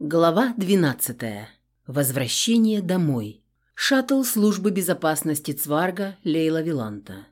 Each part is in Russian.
Глава 12. Возвращение домой. Шаттл службы безопасности Цварга Лейла Виланта.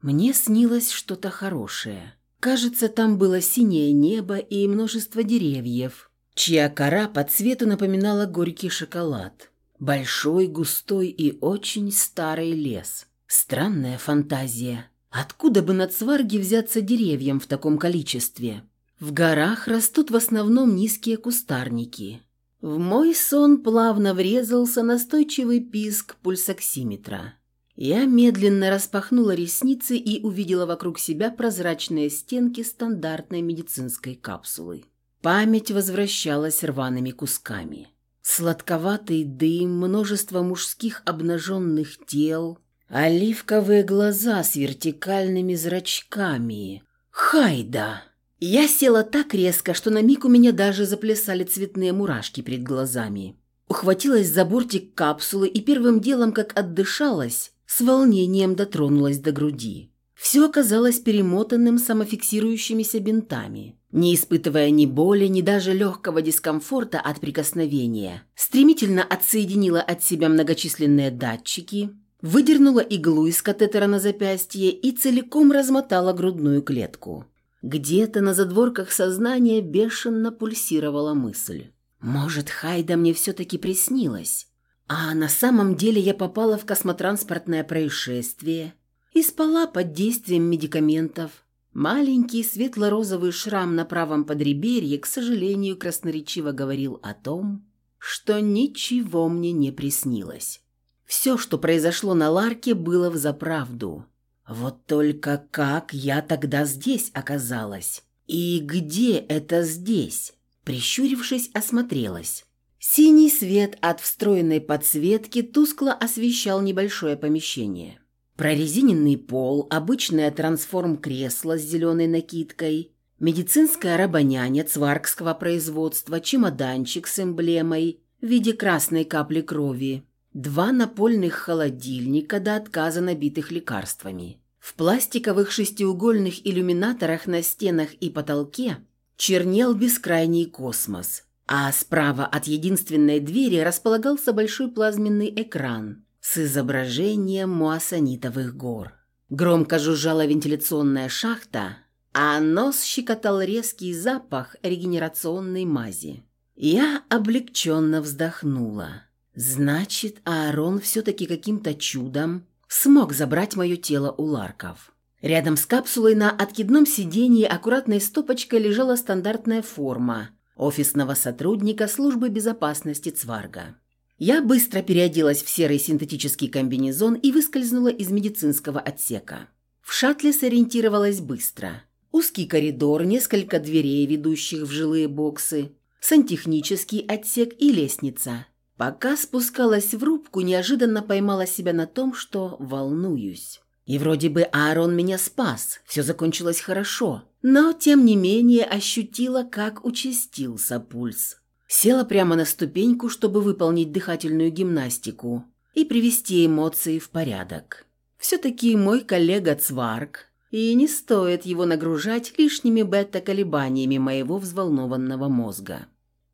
Мне снилось что-то хорошее. Кажется, там было синее небо и множество деревьев, чья кора по цвету напоминала горький шоколад. Большой, густой и очень старый лес. Странная фантазия. Откуда бы на Цварге взяться деревьям в таком количестве? В горах растут в основном низкие кустарники. В мой сон плавно врезался настойчивый писк пульсоксиметра. Я медленно распахнула ресницы и увидела вокруг себя прозрачные стенки стандартной медицинской капсулы. Память возвращалась рваными кусками. Сладковатый дым, множество мужских обнаженных тел, оливковые глаза с вертикальными зрачками. Хайда! Я села так резко, что на миг у меня даже заплясали цветные мурашки перед глазами. Ухватилась за бортик капсулы и первым делом, как отдышалась, с волнением дотронулась до груди. Все оказалось перемотанным самофиксирующимися бинтами. Не испытывая ни боли, ни даже легкого дискомфорта от прикосновения, стремительно отсоединила от себя многочисленные датчики, выдернула иглу из катетера на запястье и целиком размотала грудную клетку. Где-то на задворках сознания бешено пульсировала мысль. Может, Хайда мне все-таки приснилась? А на самом деле я попала в космотранспортное происшествие и спала под действием медикаментов. Маленький светло-розовый шрам на правом подреберье, к сожалению, красноречиво говорил о том, что ничего мне не приснилось. Все, что произошло на Ларке, было взаправду. Вот только как я тогда здесь оказалась? И где это здесь? Прищурившись, осмотрелась. Синий свет от встроенной подсветки тускло освещал небольшое помещение. Прорезиненный пол, обычное трансформ-кресло с зеленой накидкой, медицинская рабоняня цваркского производства, чемоданчик с эмблемой в виде красной капли крови, Два напольных холодильника до отказа набитых лекарствами. В пластиковых шестиугольных иллюминаторах на стенах и потолке чернел бескрайний космос, а справа от единственной двери располагался большой плазменный экран с изображением муассанитовых гор. Громко жужжала вентиляционная шахта, а нос щекотал резкий запах регенерационной мази. Я облегченно вздохнула. Значит, Аарон все-таки каким-то чудом смог забрать мое тело у Ларков. Рядом с капсулой на откидном сиденье аккуратной стопочкой лежала стандартная форма офисного сотрудника службы безопасности Цварга. Я быстро переоделась в серый синтетический комбинезон и выскользнула из медицинского отсека. В шаттле сориентировалась быстро. Узкий коридор, несколько дверей, ведущих в жилые боксы, сантехнический отсек и лестница – Пока спускалась в рубку, неожиданно поймала себя на том, что волнуюсь. И вроде бы Аарон меня спас, все закончилось хорошо, но тем не менее ощутила, как участился пульс. Села прямо на ступеньку, чтобы выполнить дыхательную гимнастику и привести эмоции в порядок. Все-таки мой коллега Цварк, и не стоит его нагружать лишними бета-колебаниями моего взволнованного мозга.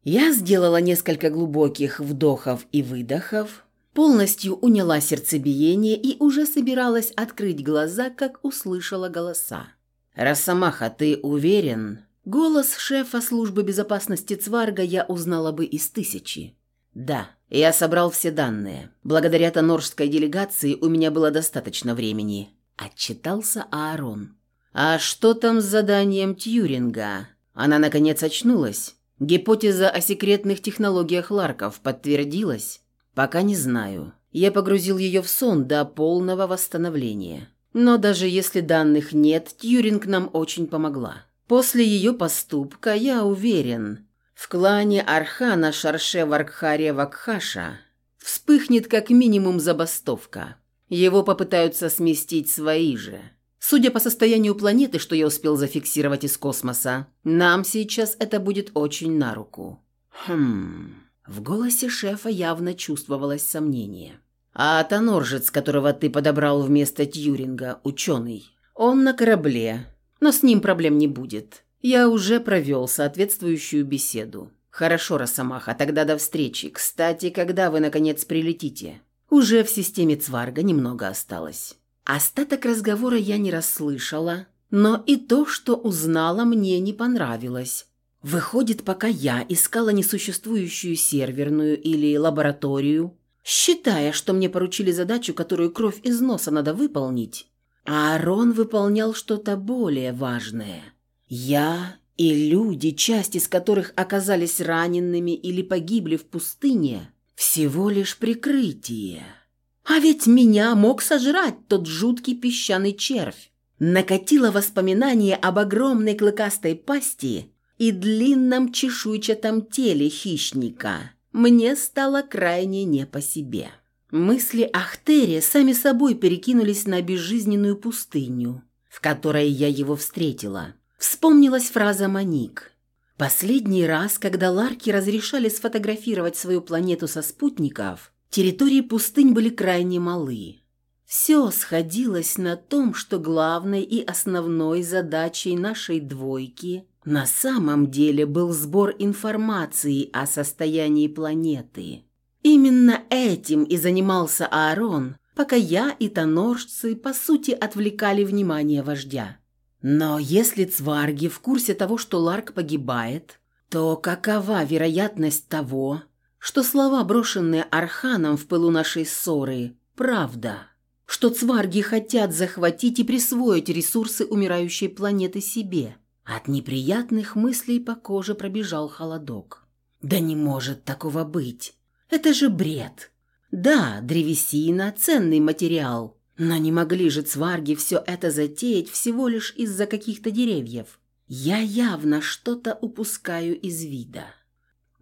Я сделала несколько глубоких вдохов и выдохов, полностью уняла сердцебиение и уже собиралась открыть глаза, как услышала голоса. «Росомаха, ты уверен?» Голос шефа службы безопасности Цварга я узнала бы из тысячи. «Да, я собрал все данные. Благодаря тоноржской делегации у меня было достаточно времени», – отчитался Аарон. «А что там с заданием Тьюринга? Она, наконец, очнулась?» Гипотеза о секретных технологиях Ларков подтвердилась? Пока не знаю. Я погрузил ее в сон до полного восстановления. Но даже если данных нет, Тьюринг нам очень помогла. После ее поступка, я уверен, в клане Архана Шарше Варкхаре Вакхаша вспыхнет как минимум забастовка. Его попытаются сместить свои же. Судя по состоянию планеты, что я успел зафиксировать из космоса, нам сейчас это будет очень на руку. Хм. В голосе шефа явно чувствовалось сомнение. А Тоноржец, которого ты подобрал вместо Тьюринга, ученый, он на корабле, но с ним проблем не будет. Я уже провел соответствующую беседу. Хорошо, Росомаха, тогда до встречи. Кстати, когда вы, наконец, прилетите? Уже в системе Цварга немного осталось. Остаток разговора я не расслышала, но и то, что узнала, мне не понравилось. Выходит, пока я искала несуществующую серверную или лабораторию, считая, что мне поручили задачу, которую кровь из носа надо выполнить, а Арон выполнял что-то более важное. Я и люди, часть из которых оказались ранеными или погибли в пустыне, всего лишь прикрытие. А ведь меня мог сожрать тот жуткий песчаный червь. Накатило воспоминание об огромной клыкастой пасти и длинном чешуйчатом теле хищника. Мне стало крайне не по себе. Мысли о Хтере сами собой перекинулись на безжизненную пустыню, в которой я его встретила. Вспомнилась фраза Маник. Последний раз, когда Ларки разрешали сфотографировать свою планету со спутников, территории пустынь были крайне малы. Все сходилось на том, что главной и основной задачей нашей двойки на самом деле был сбор информации о состоянии планеты. Именно этим и занимался Аарон, пока я и тоноржцы, по сути, отвлекали внимание вождя. Но если цварги в курсе того, что Ларк погибает, то какова вероятность того, что слова, брошенные Арханом в пылу нашей ссоры, правда? Что цварги хотят захватить и присвоить ресурсы умирающей планеты себе? От неприятных мыслей по коже пробежал холодок. Да не может такого быть. Это же бред. Да, древесина – ценный материал, но не могли же цварги все это затеять всего лишь из-за каких-то деревьев. Я явно что-то упускаю из вида.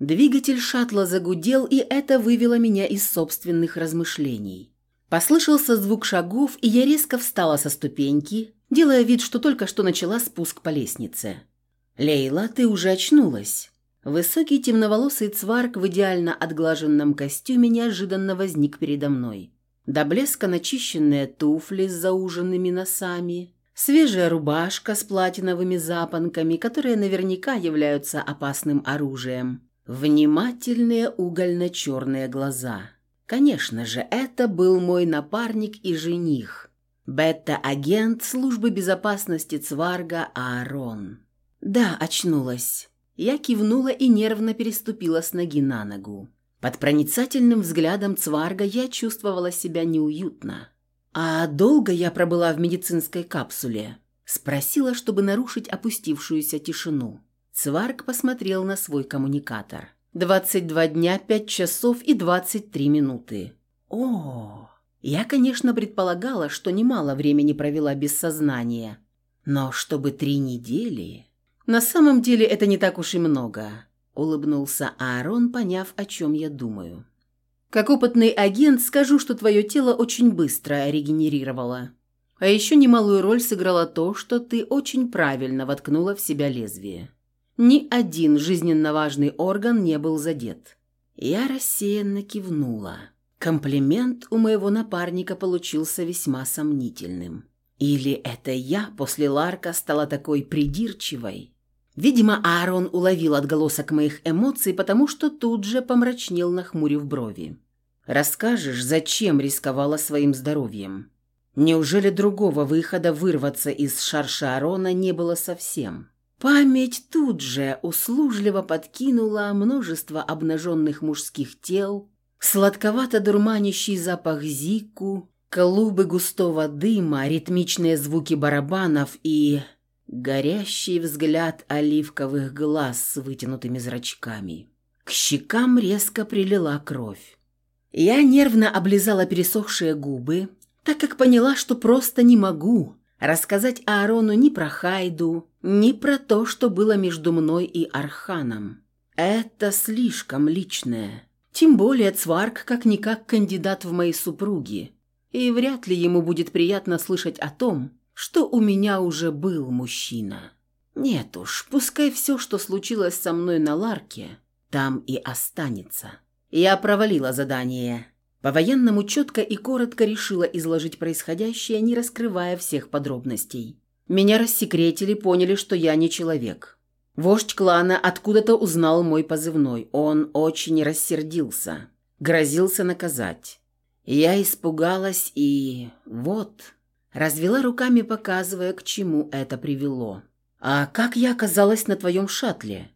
Двигатель шаттла загудел, и это вывело меня из собственных размышлений. Послышался звук шагов, и я резко встала со ступеньки, делая вид, что только что начала спуск по лестнице. «Лейла, ты уже очнулась». Высокий темноволосый цварк в идеально отглаженном костюме неожиданно возник передо мной. До блеска начищенные туфли с зауженными носами, свежая рубашка с платиновыми запонками, которые наверняка являются опасным оружием, внимательные угольно-черные глаза. Конечно же, это был мой напарник и жених, бета-агент службы безопасности Цварга Аарон. Да, очнулась. Я кивнула и нервно переступила с ноги на ногу. Под проницательным взглядом Цварга я чувствовала себя неуютно. «А долго я пробыла в медицинской капсуле?» Спросила, чтобы нарушить опустившуюся тишину. Цварг посмотрел на свой коммуникатор. «Двадцать два дня, пять часов и двадцать три минуты». «О!» Я, конечно, предполагала, что немало времени провела без сознания. Но чтобы три недели... «На самом деле это не так уж и много», – улыбнулся Аарон, поняв, о чем я думаю. «Как опытный агент скажу, что твое тело очень быстро регенерировало. А еще немалую роль сыграло то, что ты очень правильно воткнула в себя лезвие. Ни один жизненно важный орган не был задет». Я рассеянно кивнула. Комплимент у моего напарника получился весьма сомнительным. Или это я после Ларка стала такой придирчивой? Видимо, Аарон уловил отголосок моих эмоций, потому что тут же помрачнел, нахмурив брови. «Расскажешь, зачем рисковала своим здоровьем? Неужели другого выхода вырваться из шарша Аарона не было совсем?» Память тут же услужливо подкинула множество обнаженных мужских тел, сладковато-дурманящий запах зику, клубы густого дыма, ритмичные звуки барабанов и Горящий взгляд оливковых глаз с вытянутыми зрачками. К щекам резко прилила кровь. Я нервно облизала пересохшие губы, так как поняла, что просто не могу рассказать Аарону ни про Хайду, ни про то, что было между мной и Арханом. Это слишком личное. Тем более Цварк как-никак кандидат в мои супруги, и вряд ли ему будет приятно слышать о том, что у меня уже был мужчина. Нет уж, пускай все, что случилось со мной на Ларке, там и останется. Я провалила задание. По-военному четко и коротко решила изложить происходящее, не раскрывая всех подробностей. Меня рассекретили, поняли, что я не человек. Вождь клана откуда-то узнал мой позывной. Он очень рассердился. Грозился наказать. Я испугалась и... вот... Развела руками, показывая, к чему это привело. «А как я оказалась на твоем шаттле?»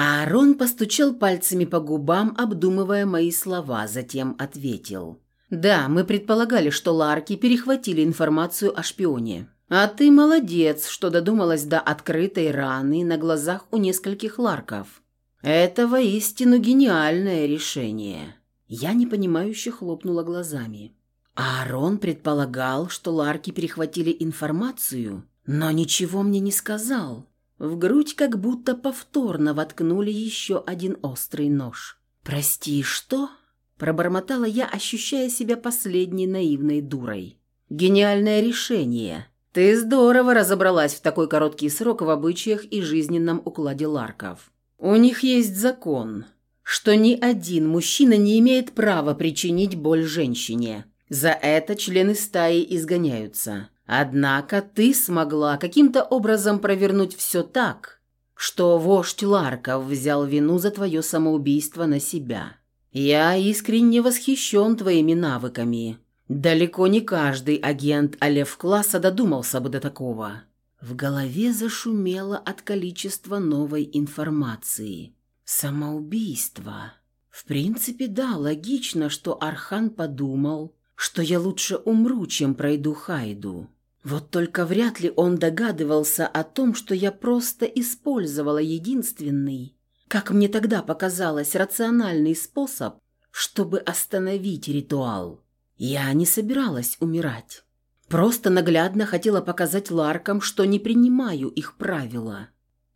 Аарон постучал пальцами по губам, обдумывая мои слова, затем ответил. «Да, мы предполагали, что Ларки перехватили информацию о шпионе. А ты молодец, что додумалась до открытой раны на глазах у нескольких Ларков. Это воистину гениальное решение». Я непонимающе хлопнула глазами. Аарон предполагал, что Ларки перехватили информацию, но ничего мне не сказал. В грудь как будто повторно воткнули еще один острый нож. «Прости, что?» – пробормотала я, ощущая себя последней наивной дурой. «Гениальное решение. Ты здорово разобралась в такой короткий срок в обычаях и жизненном укладе Ларков. У них есть закон, что ни один мужчина не имеет права причинить боль женщине». За это члены стаи изгоняются. Однако ты смогла каким-то образом провернуть все так, что вождь Ларков взял вину за твое самоубийство на себя. Я искренне восхищен твоими навыками. Далеко не каждый агент Алев-класса додумался бы до такого. В голове зашумело от количества новой информации. Самоубийство. В принципе, да, логично, что Архан подумал, что я лучше умру, чем пройду Хайду. Вот только вряд ли он догадывался о том, что я просто использовала единственный, как мне тогда показалось, рациональный способ, чтобы остановить ритуал. Я не собиралась умирать. Просто наглядно хотела показать Ларкам, что не принимаю их правила.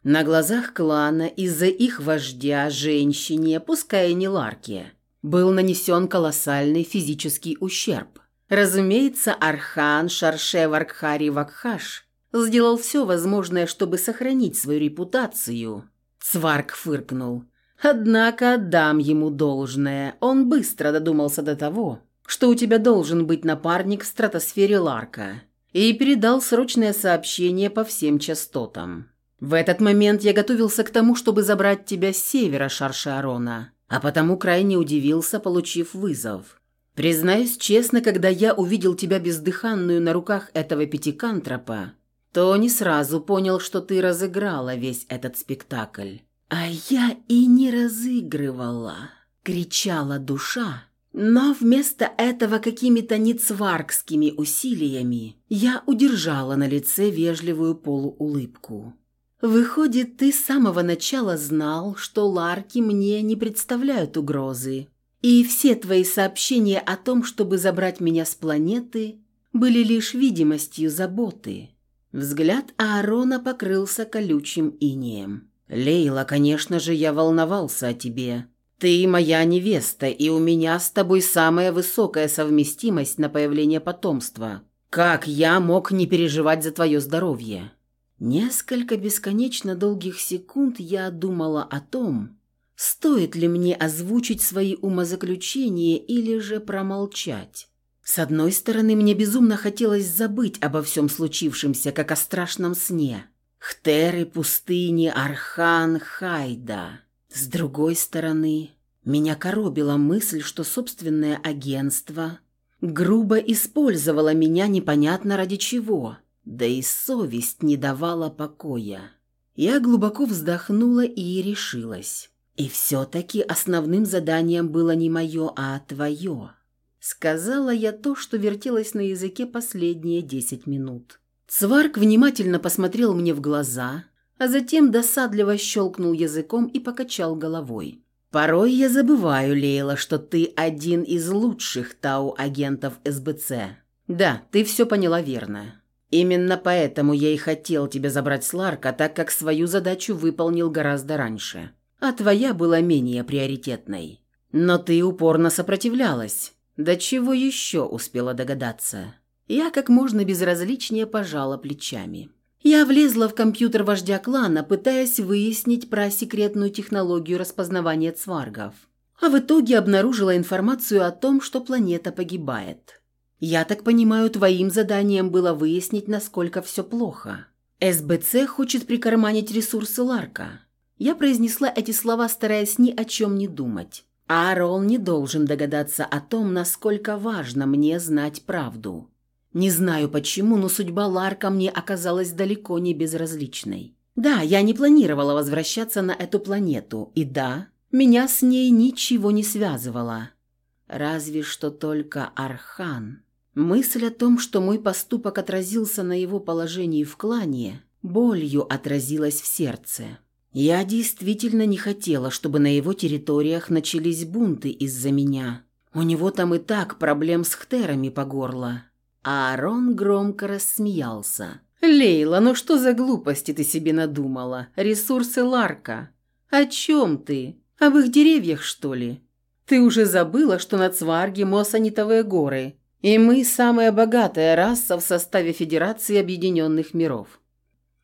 На глазах клана из-за их вождя, женщине, пускай и не Ларке, был нанесен колоссальный физический ущерб. Разумеется, Архан Шарше Варкхари Вакхаш сделал все возможное, чтобы сохранить свою репутацию. Цварк фыркнул. Однако отдам ему должное. Он быстро додумался до того, что у тебя должен быть напарник в стратосфере Ларка, и передал срочное сообщение по всем частотам. В этот момент я готовился к тому, чтобы забрать тебя с севера Шаршарона а потому крайне удивился, получив вызов. Признаюсь честно, когда я увидел тебя бездыханную на руках этого пятикантропа, то не сразу понял, что ты разыграла весь этот спектакль. А я и не разыгрывала, кричала душа. Но вместо этого какими-то нецваркскими усилиями я удержала на лице вежливую полуулыбку. Выходит, ты с самого начала знал, что ларки мне не представляют угрозы. И все твои сообщения о том, чтобы забрать меня с планеты, были лишь видимостью заботы. Взгляд Аарона покрылся колючим инеем. «Лейла, конечно же, я волновался о тебе. Ты моя невеста, и у меня с тобой самая высокая совместимость на появление потомства. Как я мог не переживать за твое здоровье?» Несколько бесконечно долгих секунд я думала о том, стоит ли мне озвучить свои умозаключения или же промолчать. С одной стороны, мне безумно хотелось забыть обо всем случившемся, как о страшном сне. Хтеры, пустыни, Архан, Хайда. С другой стороны, меня коробила мысль, что собственное агентство грубо использовало меня непонятно ради чего – да и совесть не давала покоя. Я глубоко вздохнула и решилась. И все-таки основным заданием было не мое, а твое. Сказала я то, что вертелось на языке последние десять минут. Цварк внимательно посмотрел мне в глаза, а затем досадливо щелкнул языком и покачал головой. «Порой я забываю, Лейла, что ты один из лучших тау-агентов СБЦ. Да, ты все поняла верно. Именно поэтому я и хотел тебя забрать с Ларка, так как свою задачу выполнил гораздо раньше. А твоя была менее приоритетной. Но ты упорно сопротивлялась. До чего еще успела догадаться? Я как можно безразличнее пожала плечами. Я влезла в компьютер вождя клана, пытаясь выяснить про секретную технологию распознавания цваргов. А в итоге обнаружила информацию о том, что планета погибает. Я так понимаю, твоим заданием было выяснить, насколько все плохо. СБЦ хочет прикарманить ресурсы Ларка. Я произнесла эти слова, стараясь ни о чем не думать. Аарон не должен догадаться о том, насколько важно мне знать правду. Не знаю почему, но судьба Ларка мне оказалась далеко не безразличной. Да, я не планировала возвращаться на эту планету, и да, меня с ней ничего не связывало. Разве что только Архан. Мысль о том, что мой поступок отразился на его положении в клане, болью отразилась в сердце. Я действительно не хотела, чтобы на его территориях начались бунты из-за меня. У него там и так проблем с хтерами по горло. А Аарон громко рассмеялся. «Лейла, ну что за глупости ты себе надумала? Ресурсы Ларка. О чем ты? Об их деревьях, что ли? Ты уже забыла, что на Цварге Мосанитовые горы, и мы самая богатая раса в составе Федерации Объединенных Миров.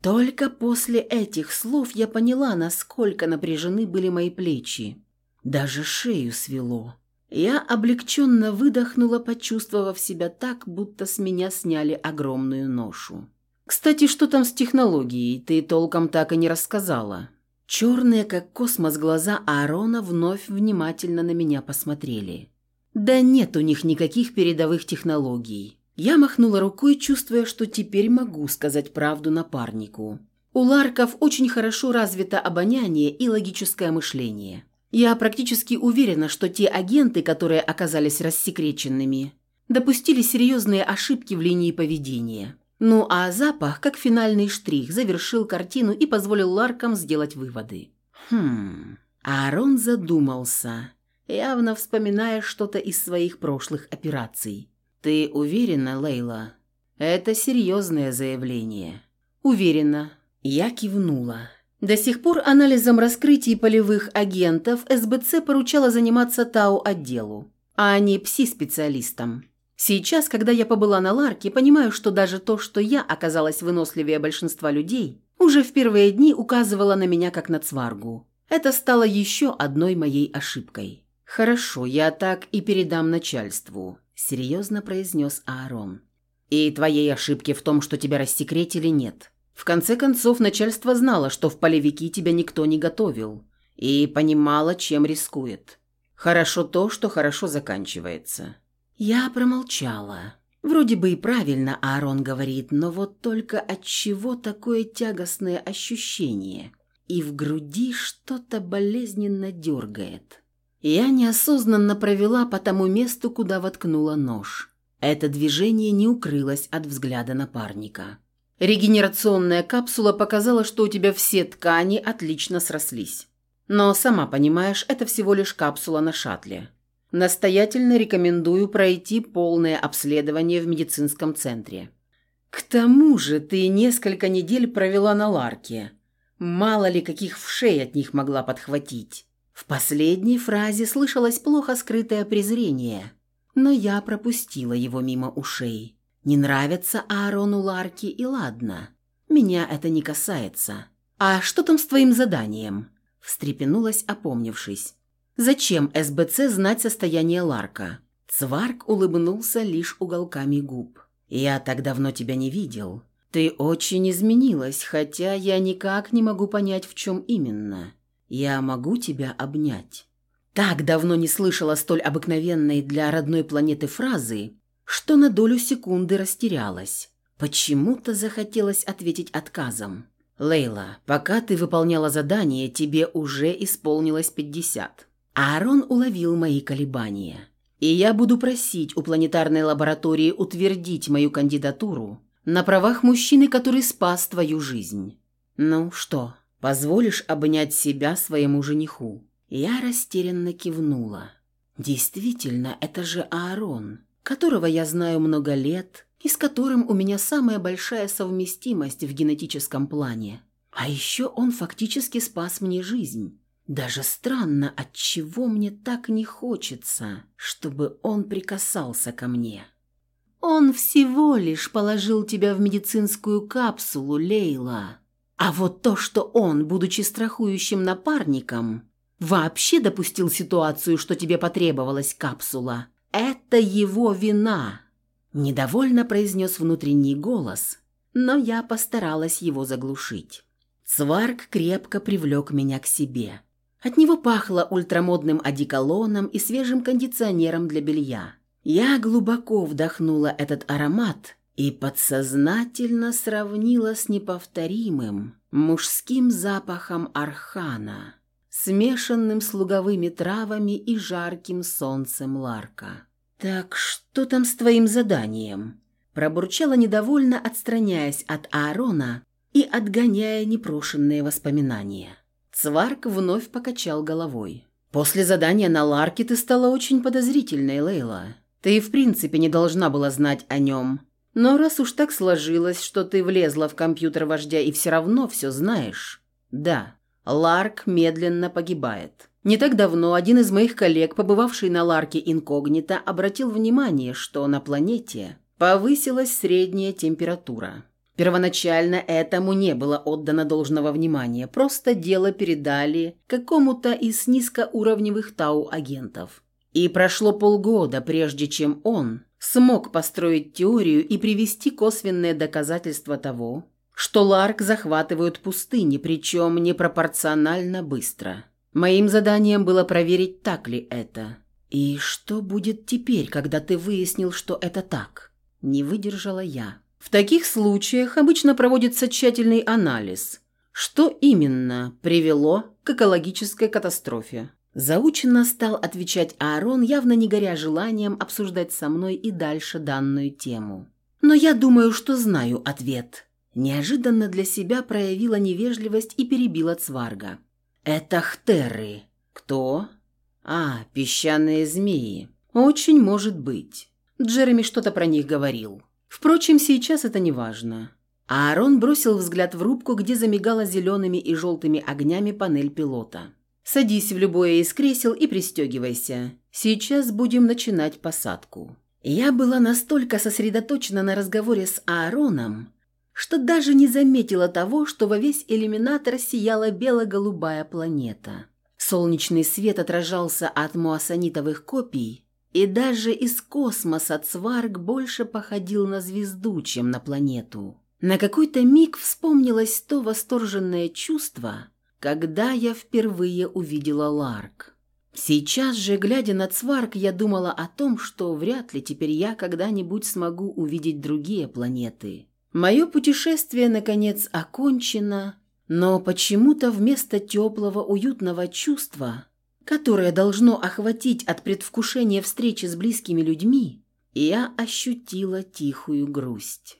Только после этих слов я поняла, насколько напряжены были мои плечи. Даже шею свело. Я облегченно выдохнула, почувствовав себя так, будто с меня сняли огромную ношу. «Кстати, что там с технологией? Ты толком так и не рассказала». Черные, как космос, глаза Аарона вновь внимательно на меня посмотрели. «Да нет у них никаких передовых технологий. Я махнула рукой, чувствуя, что теперь могу сказать правду напарнику. У Ларков очень хорошо развито обоняние и логическое мышление. Я практически уверена, что те агенты, которые оказались рассекреченными, допустили серьезные ошибки в линии поведения. Ну а запах, как финальный штрих, завершил картину и позволил Ларкам сделать выводы. Хм... Аарон задумался, явно вспоминая что-то из своих прошлых операций. «Ты уверена, Лейла?» «Это серьезное заявление». «Уверена». Я кивнула. До сих пор анализом раскрытий полевых агентов СБЦ поручала заниматься ТАУ-отделу, а не ПСИ-специалистам. Сейчас, когда я побыла на Ларке, понимаю, что даже то, что я оказалась выносливее большинства людей, уже в первые дни указывало на меня как на цваргу. Это стало еще одной моей ошибкой. Хорошо, я так и передам начальству серьезно произнес Аарон. «И твоей ошибки в том, что тебя рассекретили, нет. В конце концов, начальство знало, что в полевики тебя никто не готовил, и понимало, чем рискует. Хорошо то, что хорошо заканчивается». Я промолчала. Вроде бы и правильно Аарон говорит, но вот только от чего такое тягостное ощущение? И в груди что-то болезненно дергает. Я неосознанно провела по тому месту, куда воткнула нож. Это движение не укрылось от взгляда напарника. Регенерационная капсула показала, что у тебя все ткани отлично срослись. Но, сама понимаешь, это всего лишь капсула на шаттле. Настоятельно рекомендую пройти полное обследование в медицинском центре. К тому же ты несколько недель провела на Ларке. Мало ли каких вшей от них могла подхватить. В последней фразе слышалось плохо скрытое презрение, но я пропустила его мимо ушей. Не нравится Аарону Ларки и ладно. Меня это не касается. А что там с твоим заданием? Встрепенулась, опомнившись. Зачем СБЦ знать состояние Ларка? Цварк улыбнулся лишь уголками губ. «Я так давно тебя не видел. Ты очень изменилась, хотя я никак не могу понять, в чем именно. «Я могу тебя обнять». Так давно не слышала столь обыкновенной для родной планеты фразы, что на долю секунды растерялась. Почему-то захотелось ответить отказом. «Лейла, пока ты выполняла задание, тебе уже исполнилось пятьдесят». Аарон уловил мои колебания. «И я буду просить у планетарной лаборатории утвердить мою кандидатуру на правах мужчины, который спас твою жизнь. Ну что, Позволишь обнять себя своему жениху?» Я растерянно кивнула. «Действительно, это же Аарон, которого я знаю много лет и с которым у меня самая большая совместимость в генетическом плане. А еще он фактически спас мне жизнь. Даже странно, от чего мне так не хочется, чтобы он прикасался ко мне». «Он всего лишь положил тебя в медицинскую капсулу, Лейла», а вот то, что он, будучи страхующим напарником, вообще допустил ситуацию, что тебе потребовалась капсула, это его вина. Недовольно произнес внутренний голос, но я постаралась его заглушить. Цварк крепко привлек меня к себе. От него пахло ультрамодным одеколоном и свежим кондиционером для белья. Я глубоко вдохнула этот аромат и подсознательно сравнила с неповторимым мужским запахом архана, смешанным с луговыми травами и жарким солнцем ларка. «Так что там с твоим заданием?» Пробурчала недовольно, отстраняясь от Аарона и отгоняя непрошенные воспоминания. Цварк вновь покачал головой. «После задания на Ларке ты стала очень подозрительной, Лейла. Ты в принципе не должна была знать о нем. Но раз уж так сложилось, что ты влезла в компьютер вождя и все равно все знаешь... Да, Ларк медленно погибает. Не так давно один из моих коллег, побывавший на Ларке инкогнито, обратил внимание, что на планете повысилась средняя температура. Первоначально этому не было отдано должного внимания, просто дело передали какому-то из низкоуровневых тау-агентов. И прошло полгода, прежде чем он смог построить теорию и привести косвенные доказательства того, что Ларк захватывают пустыни, причем непропорционально быстро. Моим заданием было проверить, так ли это. «И что будет теперь, когда ты выяснил, что это так?» Не выдержала я. В таких случаях обычно проводится тщательный анализ. Что именно привело к экологической катастрофе? Заученно стал отвечать Аарон, явно не горя желанием обсуждать со мной и дальше данную тему. Но я думаю, что знаю ответ. Неожиданно для себя проявила невежливость и перебила Цварга. «Это хтеры». «Кто?» «А, песчаные змеи. Очень может быть. Джереми что-то про них говорил». Впрочем, сейчас это не важно. Аарон бросил взгляд в рубку, где замигала зелеными и желтыми огнями панель пилота. «Садись в любое из кресел и пристегивайся. Сейчас будем начинать посадку». Я была настолько сосредоточена на разговоре с Аароном, что даже не заметила того, что во весь иллюминатор сияла бело-голубая планета. Солнечный свет отражался от муассанитовых копий, и даже из космоса Цварг больше походил на звезду, чем на планету. На какой-то миг вспомнилось то восторженное чувство, когда я впервые увидела Ларк. Сейчас же, глядя на Цварг, я думала о том, что вряд ли теперь я когда-нибудь смогу увидеть другие планеты. Мое путешествие, наконец, окончено, но почему-то вместо теплого, уютного чувства которое должно охватить от предвкушения встречи с близкими людьми, я ощутила тихую грусть.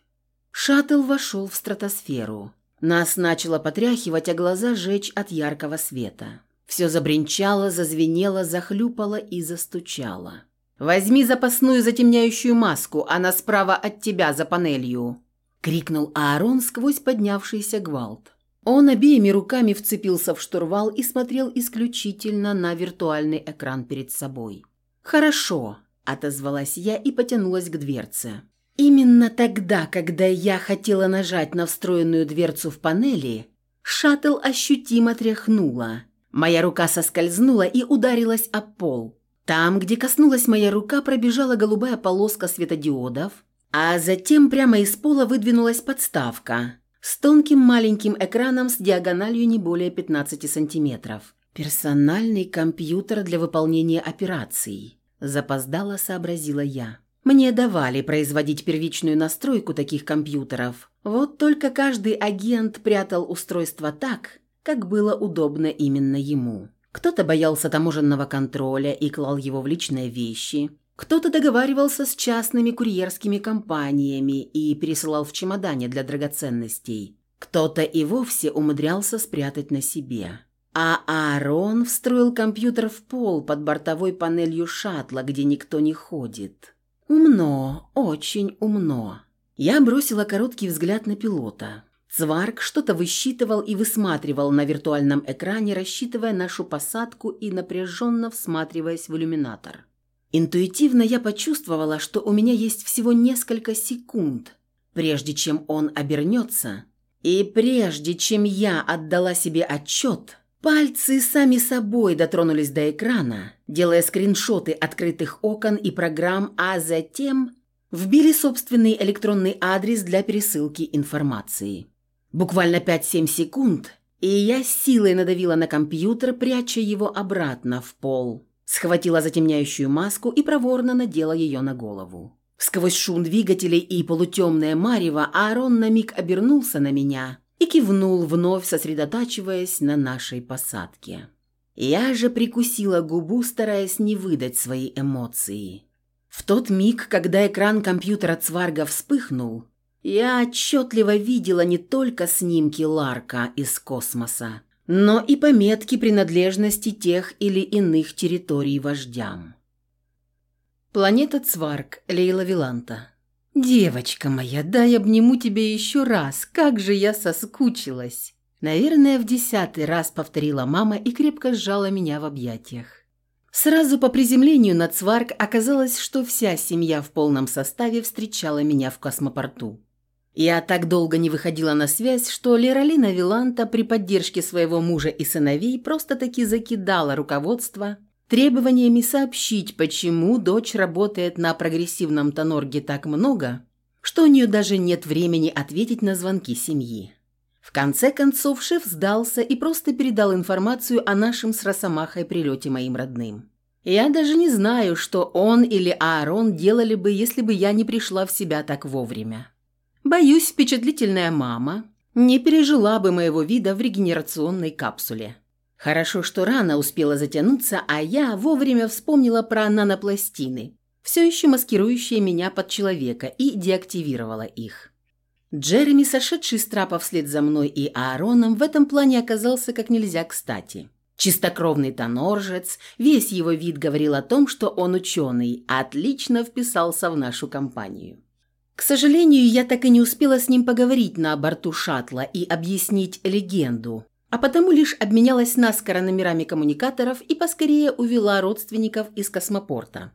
Шаттл вошел в стратосферу. Нас начало потряхивать, а глаза жечь от яркого света. Все забринчало, зазвенело, захлюпало и застучало. «Возьми запасную затемняющую маску, она справа от тебя за панелью!» — крикнул Аарон сквозь поднявшийся гвалт. Он обеими руками вцепился в штурвал и смотрел исключительно на виртуальный экран перед собой. «Хорошо», – отозвалась я и потянулась к дверце. Именно тогда, когда я хотела нажать на встроенную дверцу в панели, шаттл ощутимо тряхнула. Моя рука соскользнула и ударилась о пол. Там, где коснулась моя рука, пробежала голубая полоска светодиодов, а затем прямо из пола выдвинулась подставка – с тонким маленьким экраном с диагональю не более 15 сантиметров. «Персональный компьютер для выполнения операций», – запоздало сообразила я. Мне давали производить первичную настройку таких компьютеров. Вот только каждый агент прятал устройство так, как было удобно именно ему. Кто-то боялся таможенного контроля и клал его в личные вещи, кто-то договаривался с частными курьерскими компаниями и пересылал в чемодане для драгоценностей. Кто-то и вовсе умудрялся спрятать на себе. А Аарон встроил компьютер в пол под бортовой панелью шаттла, где никто не ходит. Умно, очень умно. Я бросила короткий взгляд на пилота. Цварк что-то высчитывал и высматривал на виртуальном экране, рассчитывая нашу посадку и напряженно всматриваясь в иллюминатор. Интуитивно я почувствовала, что у меня есть всего несколько секунд, прежде чем он обернется, и прежде чем я отдала себе отчет, пальцы сами собой дотронулись до экрана, делая скриншоты открытых окон и программ, а затем вбили собственный электронный адрес для пересылки информации. Буквально 5-7 секунд, И я силой надавила на компьютер, пряча его обратно в пол. Схватила затемняющую маску и проворно надела ее на голову. Сквозь шум двигателей и полутемное марево Аарон на миг обернулся на меня и кивнул, вновь сосредотачиваясь на нашей посадке. Я же прикусила губу, стараясь не выдать свои эмоции. В тот миг, когда экран компьютера Цварга вспыхнул, я отчетливо видела не только снимки Ларка из космоса, но и пометки принадлежности тех или иных территорий вождям. Планета Цварг, Лейла Виланта. «Девочка моя, дай обниму тебя еще раз, как же я соскучилась!» Наверное, в десятый раз повторила мама и крепко сжала меня в объятиях. Сразу по приземлению на Цварг оказалось, что вся семья в полном составе встречала меня в космопорту. Я так долго не выходила на связь, что Лералина Виланта при поддержке своего мужа и сыновей просто-таки закидала руководство требованиями сообщить, почему дочь работает на прогрессивном тонорге так много, что у нее даже нет времени ответить на звонки семьи. В конце концов шеф сдался и просто передал информацию о нашем с Росомахой прилете моим родным. Я даже не знаю, что он или Аарон делали бы, если бы я не пришла в себя так вовремя. Боюсь, впечатлительная мама не пережила бы моего вида в регенерационной капсуле. Хорошо, что рана успела затянуться, а я вовремя вспомнила про нанопластины, все еще маскирующие меня под человека, и деактивировала их. Джереми, сошедший с трапа вслед за мной и Аароном, в этом плане оказался как нельзя кстати. Чистокровный тоноржец, весь его вид говорил о том, что он ученый, отлично вписался в нашу компанию. К сожалению, я так и не успела с ним поговорить на борту шаттла и объяснить легенду, а потому лишь обменялась наскоро номерами коммуникаторов и поскорее увела родственников из космопорта.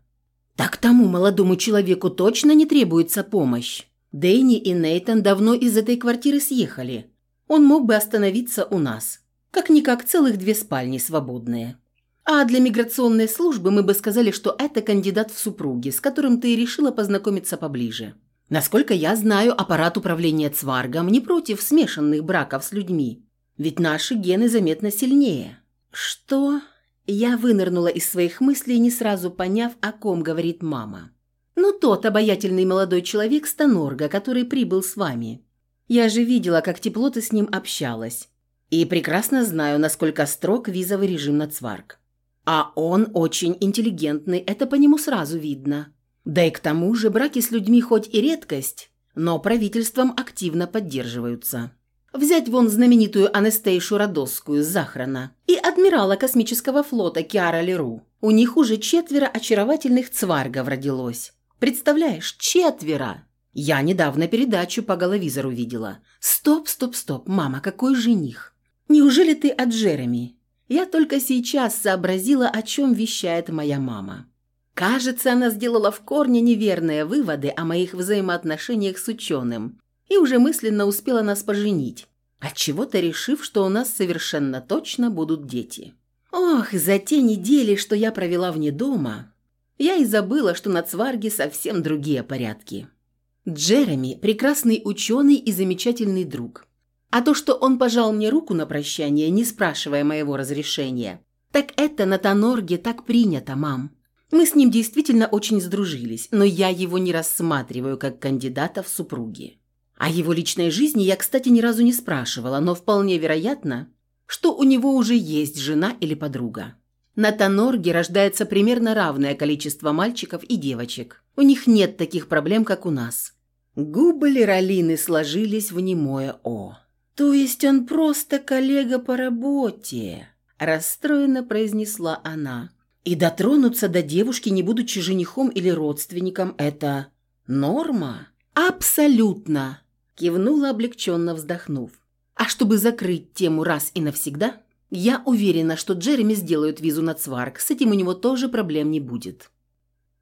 «Так тому молодому человеку точно не требуется помощь. Дэнни и Нейтан давно из этой квартиры съехали. Он мог бы остановиться у нас. Как-никак целых две спальни свободные. А для миграционной службы мы бы сказали, что это кандидат в супруги, с которым ты решила познакомиться поближе. Насколько я знаю, аппарат управления Цваргом не против смешанных браков с людьми. Ведь наши гены заметно сильнее. Что? Я вынырнула из своих мыслей, не сразу поняв, о ком говорит мама. Ну, тот обаятельный молодой человек Станорга, который прибыл с вами. Я же видела, как тепло ты с ним общалась. И прекрасно знаю, насколько строг визовый режим на Цварг. А он очень интеллигентный, это по нему сразу видно. Да и к тому же браки с людьми хоть и редкость, но правительством активно поддерживаются. Взять вон знаменитую Анестейшу Родосскую с Захрана и адмирала космического флота Киара Леру. У них уже четверо очаровательных цваргов родилось. Представляешь, четверо! Я недавно передачу по головизору видела. Стоп, стоп, стоп, мама, какой жених? Неужели ты от Джереми? Я только сейчас сообразила, о чем вещает моя мама. Кажется, она сделала в корне неверные выводы о моих взаимоотношениях с ученым и уже мысленно успела нас поженить, отчего-то решив, что у нас совершенно точно будут дети. Ох, за те недели, что я провела вне дома, я и забыла, что на Цварге совсем другие порядки. Джереми – прекрасный ученый и замечательный друг. А то, что он пожал мне руку на прощание, не спрашивая моего разрешения, так это на Тонорге так принято, мам. Мы с ним действительно очень сдружились, но я его не рассматриваю как кандидата в супруги. О его личной жизни я, кстати, ни разу не спрашивала, но вполне вероятно, что у него уже есть жена или подруга. На Тонорге рождается примерно равное количество мальчиков и девочек. У них нет таких проблем, как у нас. Губы Лералины сложились в немое «О». «То есть он просто коллега по работе?» – расстроенно произнесла она. «И дотронуться до девушки, не будучи женихом или родственником, это норма?» «Абсолютно!» Кивнула, облегченно вздохнув. А чтобы закрыть тему раз и навсегда, я уверена, что Джереми сделают визу на Цварк, с этим у него тоже проблем не будет.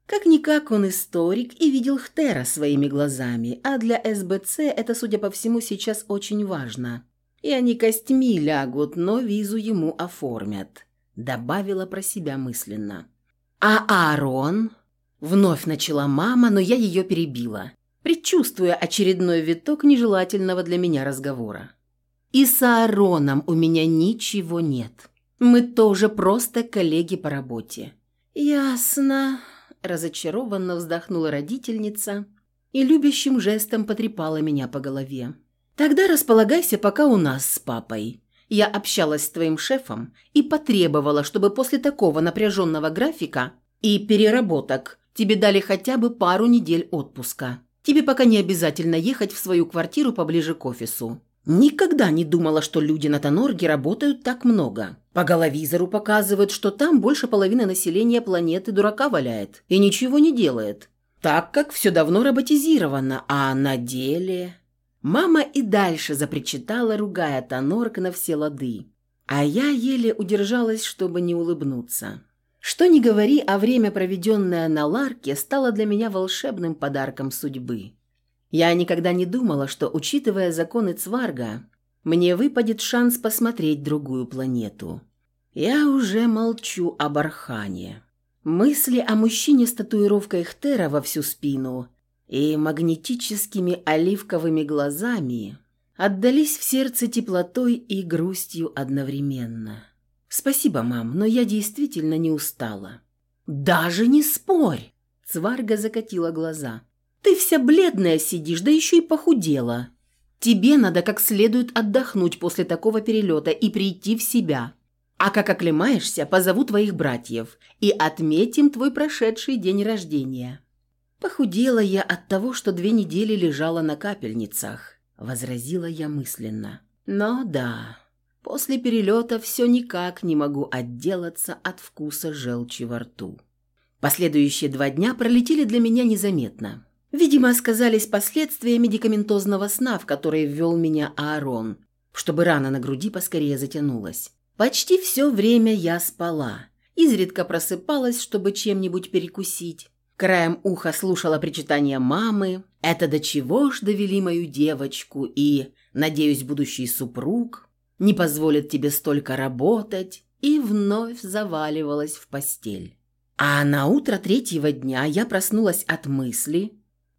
Как-никак он историк и видел Хтера своими глазами, а для СБЦ это, судя по всему, сейчас очень важно. И они костьми лягут, но визу ему оформят. Добавила про себя мысленно. «А Аарон?» Вновь начала мама, но я ее перебила предчувствуя очередной виток нежелательного для меня разговора. И с Аароном у меня ничего нет. Мы тоже просто коллеги по работе». «Ясно», – разочарованно вздохнула родительница и любящим жестом потрепала меня по голове. «Тогда располагайся пока у нас с папой. Я общалась с твоим шефом и потребовала, чтобы после такого напряженного графика и переработок тебе дали хотя бы пару недель отпуска. Тебе пока не обязательно ехать в свою квартиру поближе к офису. Никогда не думала, что люди на Тонорге работают так много. По головизору показывают, что там больше половины населения планеты дурака валяет и ничего не делает. Так как все давно роботизировано, а на деле... Мама и дальше запричитала, ругая Тонорг на все лады. А я еле удержалась, чтобы не улыбнуться. Что ни говори, а время, проведенное на Ларке, стало для меня волшебным подарком судьбы. Я никогда не думала, что, учитывая законы Цварга, мне выпадет шанс посмотреть другую планету. Я уже молчу об Архане. Мысли о мужчине с татуировкой Хтера во всю спину и магнетическими оливковыми глазами отдались в сердце теплотой и грустью одновременно. «Спасибо, мам, но я действительно не устала». «Даже не спорь!» Цварга закатила глаза. «Ты вся бледная сидишь, да еще и похудела. Тебе надо как следует отдохнуть после такого перелета и прийти в себя. А как оклемаешься, позову твоих братьев и отметим твой прошедший день рождения». «Похудела я от того, что две недели лежала на капельницах», – возразила я мысленно. «Но да, После перелета все никак не могу отделаться от вкуса желчи во рту. Последующие два дня пролетели для меня незаметно. Видимо, сказались последствия медикаментозного сна, в который ввел меня Аарон, чтобы рана на груди поскорее затянулась. Почти все время я спала. Изредка просыпалась, чтобы чем-нибудь перекусить. Краем уха слушала причитания мамы. «Это до чего ж довели мою девочку?» и «Надеюсь, будущий супруг» не позволит тебе столько работать, и вновь заваливалась в постель. А на утро третьего дня я проснулась от мысли,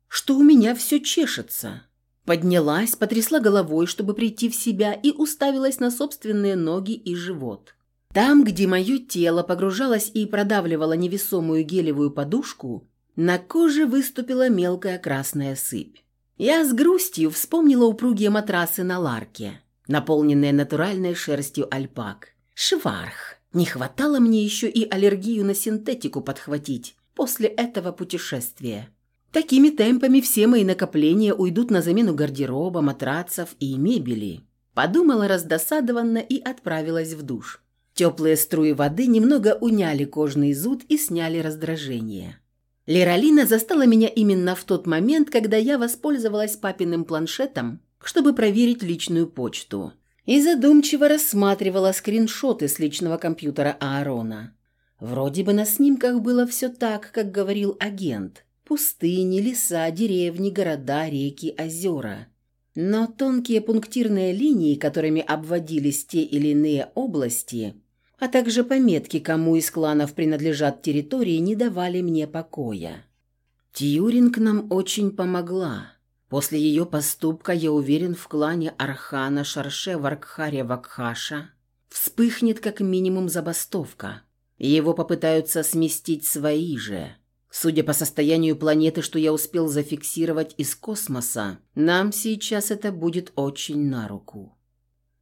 что у меня все чешется. Поднялась, потрясла головой, чтобы прийти в себя, и уставилась на собственные ноги и живот. Там, где мое тело погружалось и продавливало невесомую гелевую подушку, на коже выступила мелкая красная сыпь. Я с грустью вспомнила упругие матрасы на ларке наполненные натуральной шерстью альпак. Шварх. Не хватало мне еще и аллергию на синтетику подхватить после этого путешествия. Такими темпами все мои накопления уйдут на замену гардероба, матрацев и мебели. Подумала раздосадованно и отправилась в душ. Теплые струи воды немного уняли кожный зуд и сняли раздражение. Лералина застала меня именно в тот момент, когда я воспользовалась папиным планшетом чтобы проверить личную почту, и задумчиво рассматривала скриншоты с личного компьютера Аарона. Вроде бы на снимках было все так, как говорил агент. Пустыни, леса, деревни, города, реки, озера. Но тонкие пунктирные линии, которыми обводились те или иные области, а также пометки, кому из кланов принадлежат территории, не давали мне покоя. Тьюринг нам очень помогла. После ее поступка, я уверен, в клане Архана Шарше Варкхаре Вакхаша вспыхнет как минимум забастовка. Его попытаются сместить свои же. Судя по состоянию планеты, что я успел зафиксировать из космоса, нам сейчас это будет очень на руку.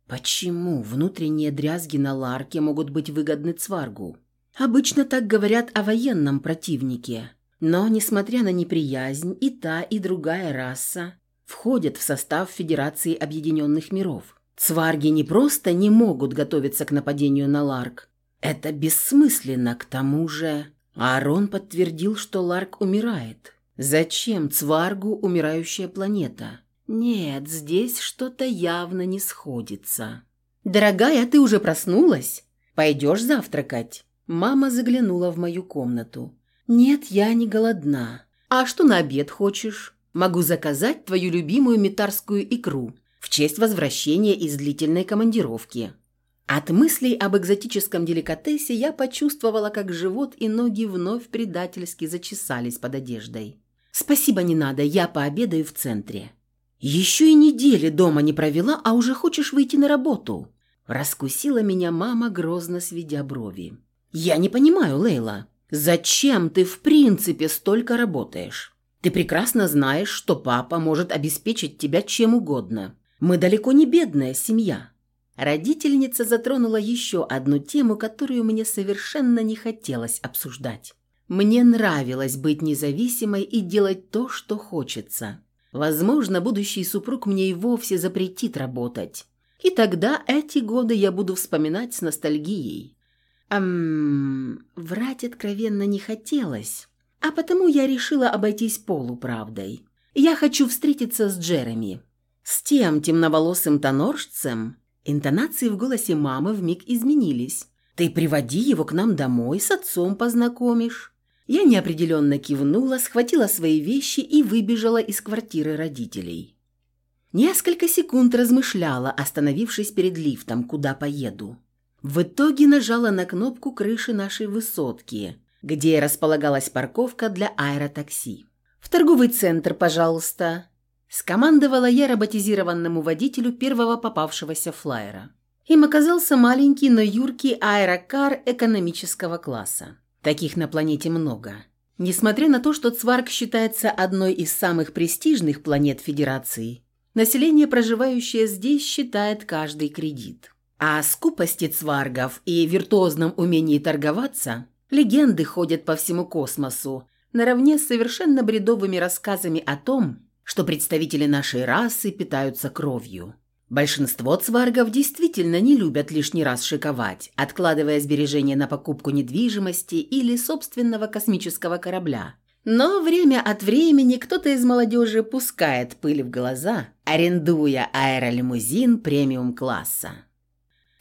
Почему внутренние дрязги на Ларке могут быть выгодны Цваргу? Обычно так говорят о военном противнике – но, несмотря на неприязнь, и та, и другая раса входят в состав Федерации Объединенных Миров. Цварги не просто не могут готовиться к нападению на Ларк. Это бессмысленно, к тому же... Аарон подтвердил, что Ларк умирает. Зачем Цваргу умирающая планета? Нет, здесь что-то явно не сходится. «Дорогая, ты уже проснулась? Пойдешь завтракать?» Мама заглянула в мою комнату. «Нет, я не голодна. А что на обед хочешь? Могу заказать твою любимую метарскую икру в честь возвращения из длительной командировки». От мыслей об экзотическом деликатесе я почувствовала, как живот и ноги вновь предательски зачесались под одеждой. «Спасибо, не надо, я пообедаю в центре». Еще и недели дома не провела, а уже хочешь выйти на работу?» Раскусила меня мама, грозно сведя брови. «Я не понимаю, Лейла, зачем ты в принципе столько работаешь? Ты прекрасно знаешь, что папа может обеспечить тебя чем угодно. Мы далеко не бедная семья». Родительница затронула еще одну тему, которую мне совершенно не хотелось обсуждать. Мне нравилось быть независимой и делать то, что хочется. Возможно, будущий супруг мне и вовсе запретит работать. И тогда эти годы я буду вспоминать с ностальгией. Эм, врать откровенно не хотелось, а потому я решила обойтись полуправдой. Я хочу встретиться с Джереми. С тем темноволосым тоноржцем интонации в голосе мамы вмиг изменились. Ты приводи его к нам домой, с отцом познакомишь. Я неопределенно кивнула, схватила свои вещи и выбежала из квартиры родителей. Несколько секунд размышляла, остановившись перед лифтом, куда поеду. В итоге нажала на кнопку крыши нашей высотки, где располагалась парковка для аэротакси. «В торговый центр, пожалуйста», – скомандовала я роботизированному водителю первого попавшегося флайера. Им оказался маленький, но юркий аэрокар экономического класса. Таких на планете много. Несмотря на то, что Цварг считается одной из самых престижных планет Федерации, население, проживающее здесь, считает каждый кредит. А о скупости цваргов и виртуозном умении торговаться легенды ходят по всему космосу, наравне с совершенно бредовыми рассказами о том, что представители нашей расы питаются кровью. Большинство цваргов действительно не любят лишний раз шиковать, откладывая сбережения на покупку недвижимости или собственного космического корабля. Но время от времени кто-то из молодежи пускает пыль в глаза, арендуя аэролимузин премиум-класса.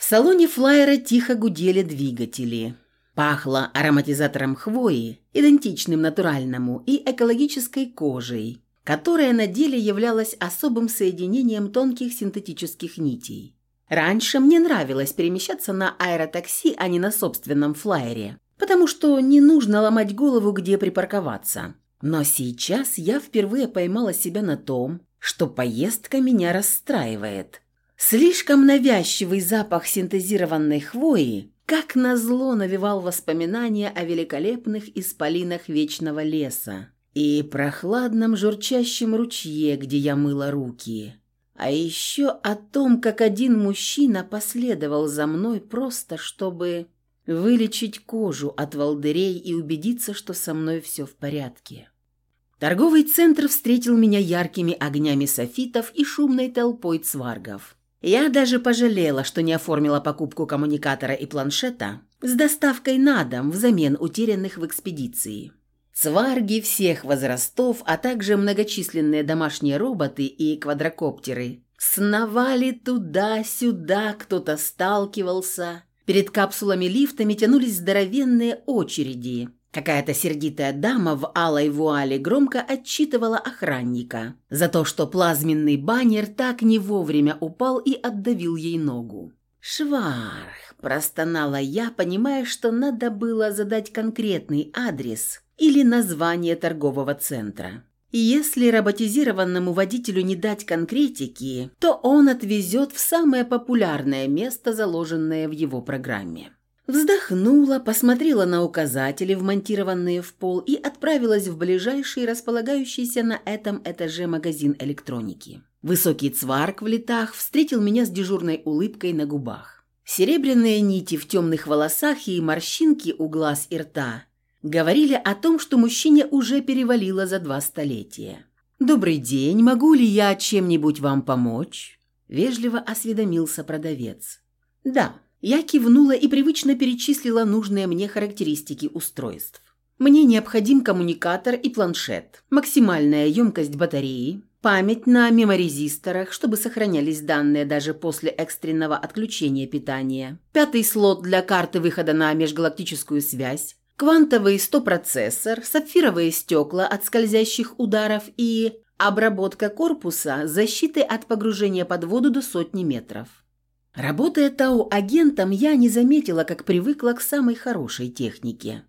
В салоне флайера тихо гудели двигатели. Пахло ароматизатором хвои, идентичным натуральному, и экологической кожей, которая на деле являлась особым соединением тонких синтетических нитей. Раньше мне нравилось перемещаться на аэротакси, а не на собственном флайере, потому что не нужно ломать голову, где припарковаться. Но сейчас я впервые поймала себя на том, что поездка меня расстраивает. Слишком навязчивый запах синтезированной хвои, как назло навевал воспоминания о великолепных исполинах вечного леса, и прохладном журчащем ручье, где я мыла руки. А еще о том, как один мужчина последовал за мной просто, чтобы вылечить кожу от волдырей и убедиться, что со мной все в порядке. Торговый центр встретил меня яркими огнями софитов и шумной толпой цваргов. Я даже пожалела, что не оформила покупку коммуникатора и планшета с доставкой на дом взамен утерянных в экспедиции. Цварги всех возрастов, а также многочисленные домашние роботы и квадрокоптеры сновали туда-сюда, кто-то сталкивался. Перед капсулами-лифтами тянулись здоровенные очереди. Какая-то сердитая дама в алой вуале громко отчитывала охранника за то, что плазменный баннер так не вовремя упал и отдавил ей ногу. «Шварх!» – простонала я, понимая, что надо было задать конкретный адрес – или название торгового центра. И если роботизированному водителю не дать конкретики, то он отвезет в самое популярное место, заложенное в его программе. Вздохнула, посмотрела на указатели, вмонтированные в пол, и отправилась в ближайший располагающийся на этом этаже магазин электроники. Высокий цварк в летах встретил меня с дежурной улыбкой на губах. Серебряные нити в темных волосах и морщинки у глаз и рта говорили о том, что мужчине уже перевалило за два столетия. «Добрый день, могу ли я чем-нибудь вам помочь?» – вежливо осведомился продавец. «Да». Я кивнула и привычно перечислила нужные мне характеристики устройств. Мне необходим коммуникатор и планшет, максимальная емкость батареи, память на меморезисторах, чтобы сохранялись данные даже после экстренного отключения питания, пятый слот для карты выхода на межгалактическую связь, квантовый стопроцессор, сапфировые стекла от скользящих ударов и обработка корпуса защиты от погружения под воду до сотни метров. Работая Тау-агентом, я не заметила, как привыкла к самой хорошей технике.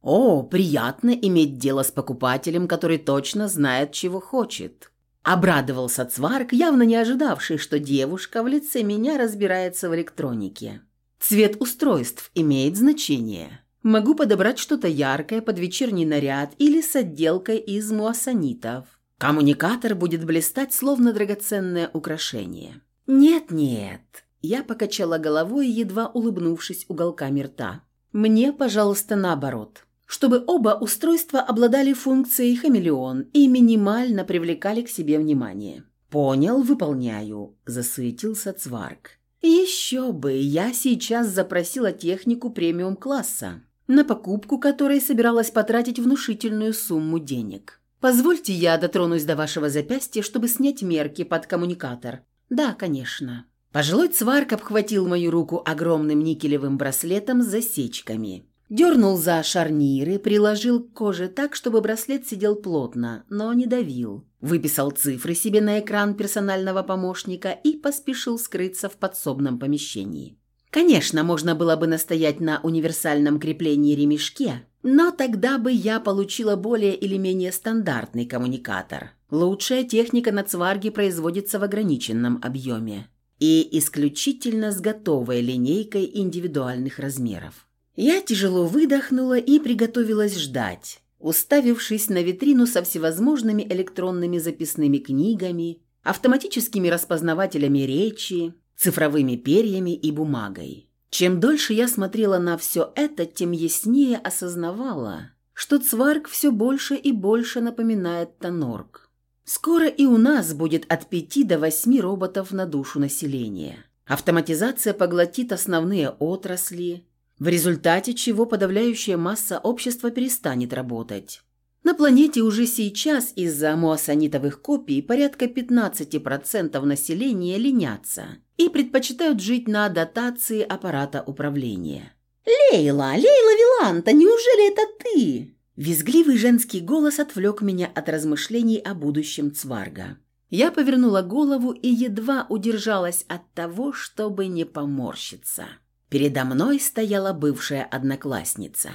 О, приятно иметь дело с покупателем, который точно знает, чего хочет. Обрадовался Цварк, явно не ожидавший, что девушка в лице меня разбирается в электронике. Цвет устройств имеет значение. Могу подобрать что-то яркое под вечерний наряд или с отделкой из муассанитов. Коммуникатор будет блистать, словно драгоценное украшение. «Нет-нет», – я покачала головой, едва улыбнувшись уголками рта. «Мне, пожалуйста, наоборот чтобы оба устройства обладали функцией хамелеон и минимально привлекали к себе внимание. «Понял, выполняю», – засуетился Цварк. «Еще бы, я сейчас запросила технику премиум-класса, на покупку которой собиралась потратить внушительную сумму денег. Позвольте я дотронусь до вашего запястья, чтобы снять мерки под коммуникатор». «Да, конечно». Пожилой Цварк обхватил мою руку огромным никелевым браслетом с засечками – Дернул за шарниры, приложил к коже так, чтобы браслет сидел плотно, но не давил. Выписал цифры себе на экран персонального помощника и поспешил скрыться в подсобном помещении. Конечно, можно было бы настоять на универсальном креплении ремешке, но тогда бы я получила более или менее стандартный коммуникатор. Лучшая техника на цварге производится в ограниченном объеме и исключительно с готовой линейкой индивидуальных размеров. Я тяжело выдохнула и приготовилась ждать, уставившись на витрину со всевозможными электронными записными книгами, автоматическими распознавателями речи, цифровыми перьями и бумагой. Чем дольше я смотрела на все это, тем яснее осознавала, что Цварк все больше и больше напоминает Тонорг. Скоро и у нас будет от пяти до восьми роботов на душу населения. Автоматизация поглотит основные отрасли, в результате чего подавляющая масса общества перестанет работать. На планете уже сейчас из-за муассанитовых копий порядка 15% населения ленятся и предпочитают жить на дотации аппарата управления. «Лейла! Лейла Виланта! Неужели это ты?» Визгливый женский голос отвлек меня от размышлений о будущем Цварга. Я повернула голову и едва удержалась от того, чтобы не поморщиться. Передо мной стояла бывшая одноклассница.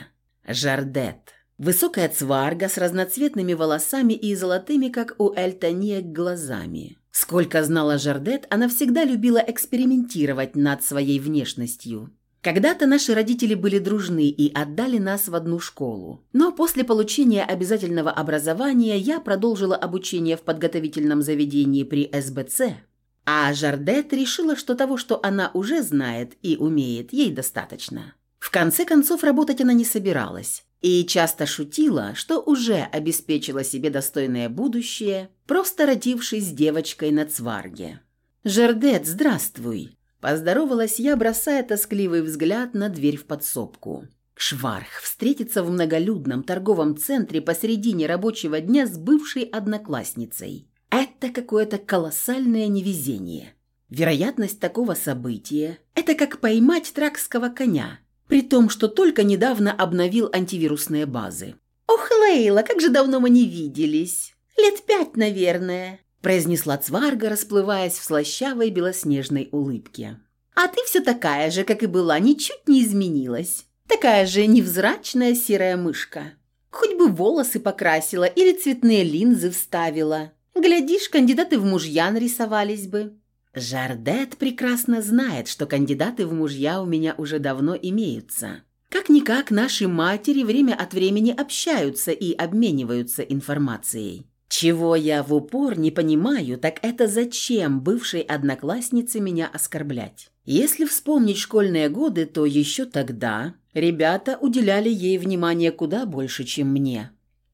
Жардет. Высокая цварга с разноцветными волосами и золотыми, как у Эльтония, глазами. Сколько знала Жардет, она всегда любила экспериментировать над своей внешностью. Когда-то наши родители были дружны и отдали нас в одну школу. Но после получения обязательного образования я продолжила обучение в подготовительном заведении при СБЦ, а Жардет решила, что того, что она уже знает и умеет, ей достаточно. В конце концов, работать она не собиралась. И часто шутила, что уже обеспечила себе достойное будущее, просто родившись девочкой на цварге. «Жардет, здравствуй!» Поздоровалась я, бросая тоскливый взгляд на дверь в подсобку. Шварх встретиться в многолюдном торговом центре посредине рабочего дня с бывшей одноклассницей. Это какое-то колоссальное невезение. Вероятность такого события – это как поймать тракского коня, при том, что только недавно обновил антивирусные базы. «Ох, Лейла, как же давно мы не виделись! Лет пять, наверное», – произнесла Цварга, расплываясь в слащавой белоснежной улыбке. «А ты все такая же, как и была, ничуть не изменилась. Такая же невзрачная серая мышка. Хоть бы волосы покрасила или цветные линзы вставила. Глядишь, кандидаты в мужья нарисовались бы. Жардет прекрасно знает, что кандидаты в мужья у меня уже давно имеются. Как-никак наши матери время от времени общаются и обмениваются информацией. Чего я в упор не понимаю, так это зачем бывшей однокласснице меня оскорблять? Если вспомнить школьные годы, то еще тогда ребята уделяли ей внимание куда больше, чем мне.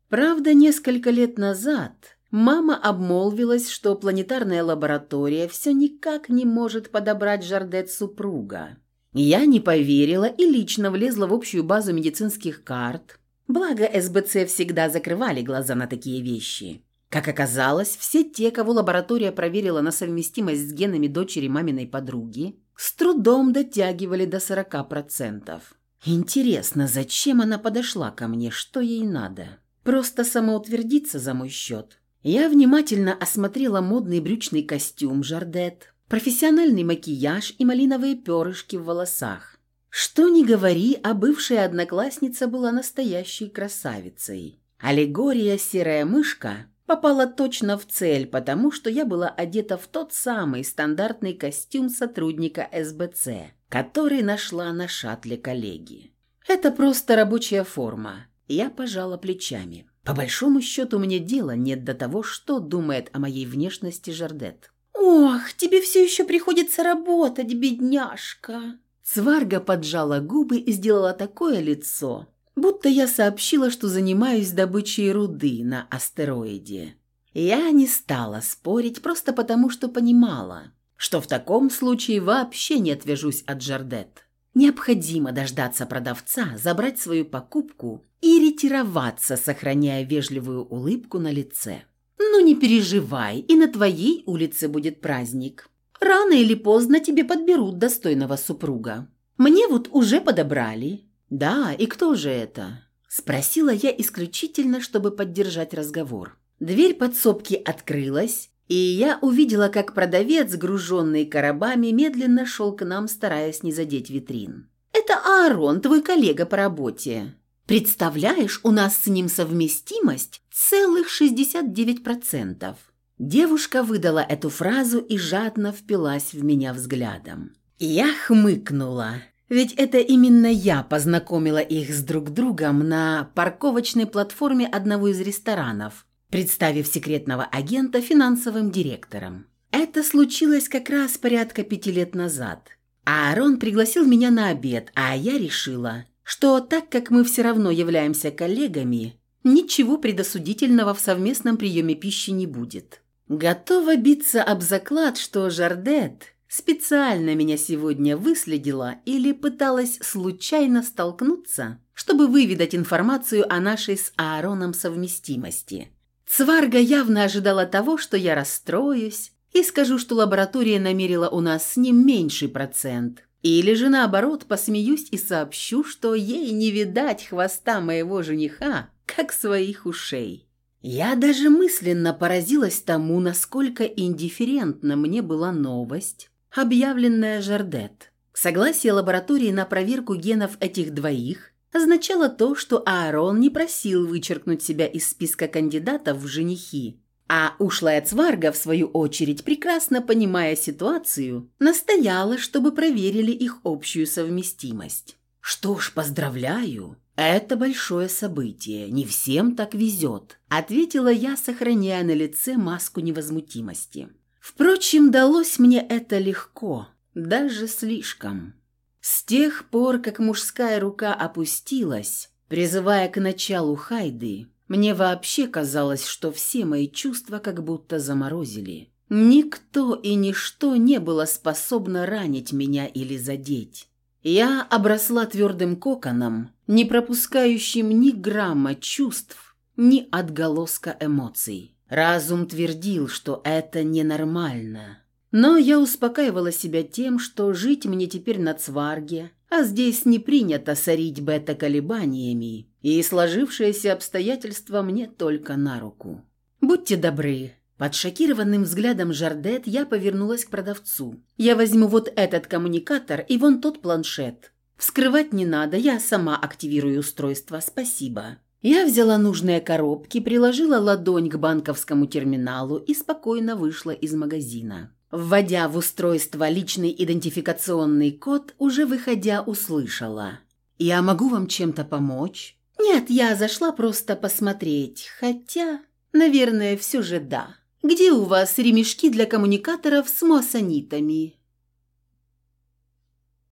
Правда, несколько лет назад Мама обмолвилась, что планетарная лаборатория все никак не может подобрать Жардет супруга. Я не поверила и лично влезла в общую базу медицинских карт. Благо СБЦ всегда закрывали глаза на такие вещи. Как оказалось, все те, кого лаборатория проверила на совместимость с генами дочери маминой подруги, с трудом дотягивали до 40%. Интересно, зачем она подошла ко мне, что ей надо? Просто самоутвердиться за мой счет? Я внимательно осмотрела модный брючный костюм Жардет, профессиональный макияж и малиновые перышки в волосах. Что ни говори, а бывшая одноклассница была настоящей красавицей. Аллегория «Серая мышка» попала точно в цель, потому что я была одета в тот самый стандартный костюм сотрудника СБЦ, который нашла на шаттле коллеги. Это просто рабочая форма. Я пожала плечами. По большому счету мне дела нет до того, что думает о моей внешности Жардет. «Ох, тебе все еще приходится работать, бедняжка!» Сварга поджала губы и сделала такое лицо, будто я сообщила, что занимаюсь добычей руды на астероиде. Я не стала спорить просто потому, что понимала, что в таком случае вообще не отвяжусь от Жардет. Необходимо дождаться продавца, забрать свою покупку и ретироваться, сохраняя вежливую улыбку на лице. «Ну не переживай, и на твоей улице будет праздник. Рано или поздно тебе подберут достойного супруга. Мне вот уже подобрали. «Да, и кто же это?» – спросила я исключительно, чтобы поддержать разговор. Дверь подсобки открылась, и я увидела, как продавец, груженный коробами, медленно шел к нам, стараясь не задеть витрин. «Это Аарон, твой коллега по работе. Представляешь, у нас с ним совместимость целых 69%. Девушка выдала эту фразу и жадно впилась в меня взглядом. Я хмыкнула. Ведь это именно я познакомила их с друг другом на парковочной платформе одного из ресторанов, представив секретного агента финансовым директором. Это случилось как раз порядка пяти лет назад. Аарон пригласил меня на обед, а я решила, что так как мы все равно являемся коллегами, ничего предосудительного в совместном приеме пищи не будет. Готова биться об заклад, что Жардет специально меня сегодня выследила или пыталась случайно столкнуться, чтобы выведать информацию о нашей с Аароном совместимости. Цварга явно ожидала того, что я расстроюсь и скажу, что лаборатория намерила у нас с ним меньший процент. Или же наоборот посмеюсь и сообщу, что ей не видать хвоста моего жениха, как своих ушей. Я даже мысленно поразилась тому, насколько индифферентна мне была новость, объявленная Жардет. Согласие лаборатории на проверку генов этих двоих означало то, что Аарон не просил вычеркнуть себя из списка кандидатов в женихи, а ушлая Цварга, в свою очередь, прекрасно понимая ситуацию, настояла, чтобы проверили их общую совместимость. «Что ж, поздравляю!» «Это большое событие, не всем так везет», – ответила я, сохраняя на лице маску невозмутимости. Впрочем, далось мне это легко, даже слишком. С тех пор, как мужская рука опустилась, призывая к началу Хайды, мне вообще казалось, что все мои чувства как будто заморозили. Никто и ничто не было способно ранить меня или задеть. Я обросла твердым коконом, не пропускающим ни грамма чувств, ни отголоска эмоций. Разум твердил, что это ненормально. Но я успокаивала себя тем, что жить мне теперь на Цварге, а здесь не принято сорить бета-колебаниями, и сложившиеся обстоятельства мне только на руку. «Будьте добры». Под шокированным взглядом Жардет я повернулась к продавцу. «Я возьму вот этот коммуникатор и вон тот планшет. Вскрывать не надо, я сама активирую устройство, спасибо». Я взяла нужные коробки, приложила ладонь к банковскому терминалу и спокойно вышла из магазина. Вводя в устройство личный идентификационный код, уже выходя услышала. «Я могу вам чем-то помочь?» «Нет, я зашла просто посмотреть, хотя, наверное, все же да. Где у вас ремешки для коммуникаторов с моссонитами?»